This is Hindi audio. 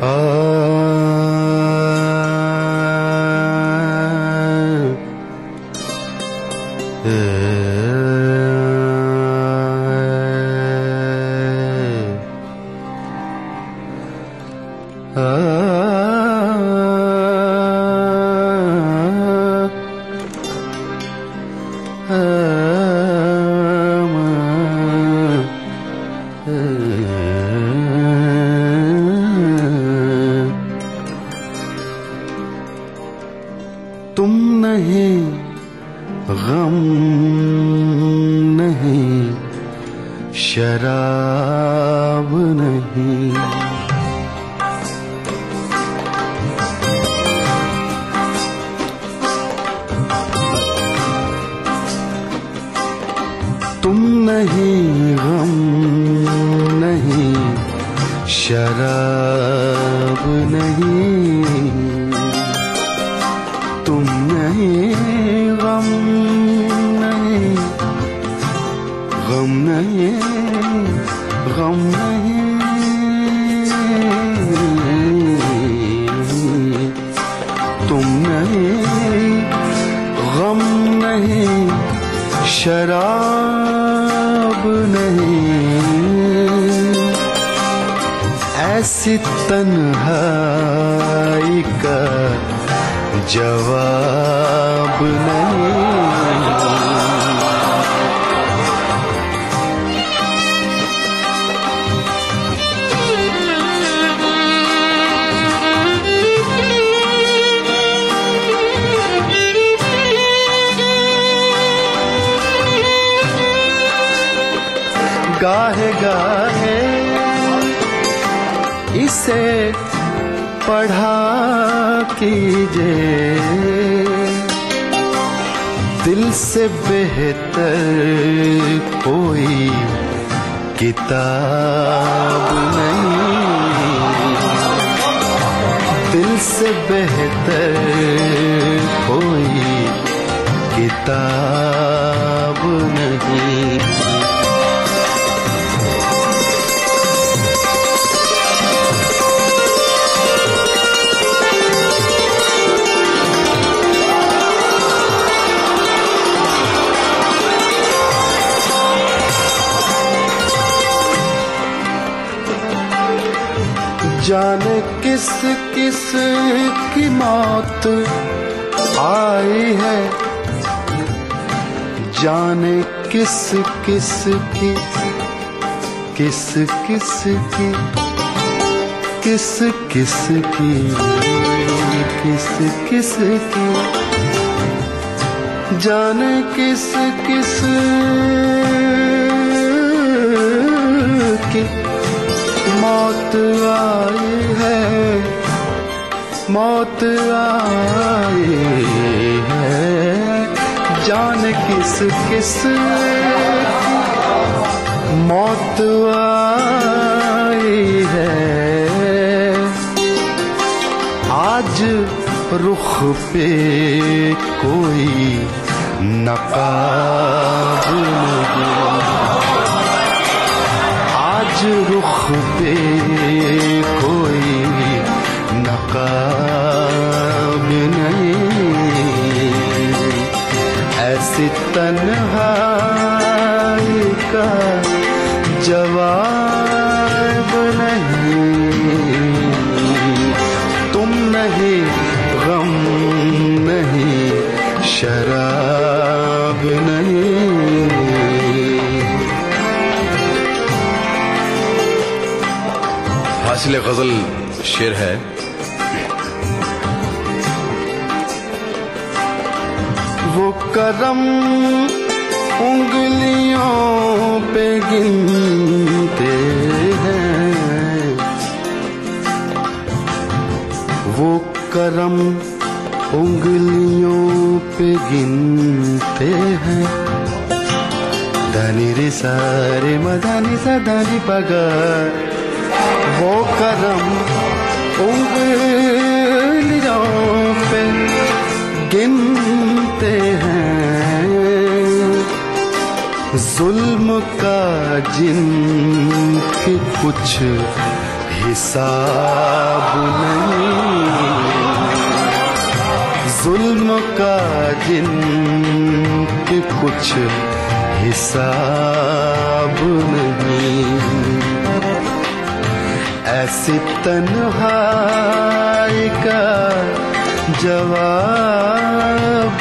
Uh... तुम नहीं गम नहीं शराब नहीं। तुम नहीं गम नहीं शराब ऐसी तन्हाई का जवाब नहीं। गाहे गाहे इसे पढ़ा कीजिए। दिल से बेहतर कोई किताब नहीं। दिल से बेहतर कोई किताब जाने किस किस की मौत आई है। जाने किस किस की, किस किस की, किस किस की, किस किस की। जाने किस किस की मौत आई है, मौत आई है। जान किस किस मौत आई है। आज रुख पे कोई नकाब नहीं। रुख पे कोई नकाब नहीं। ऐसी तन्हाई का जवाब नहीं। तुम नहीं, गम नहीं, शराब नहीं हासिल गज़ल शेर है। वो करम उंगलियों पे गिनते हैं। वो करम उंगलियों पे गिनते हैं। धनी रे सारे मदानी सा दानी पगा वो करम उंगलियों पे गिनते हैं। जुल्म का जिनके कुछ हिसाब नहीं। जुल्म का जिनके कुछ हिसाब नहीं। ऐसी तन्हाई का जवाब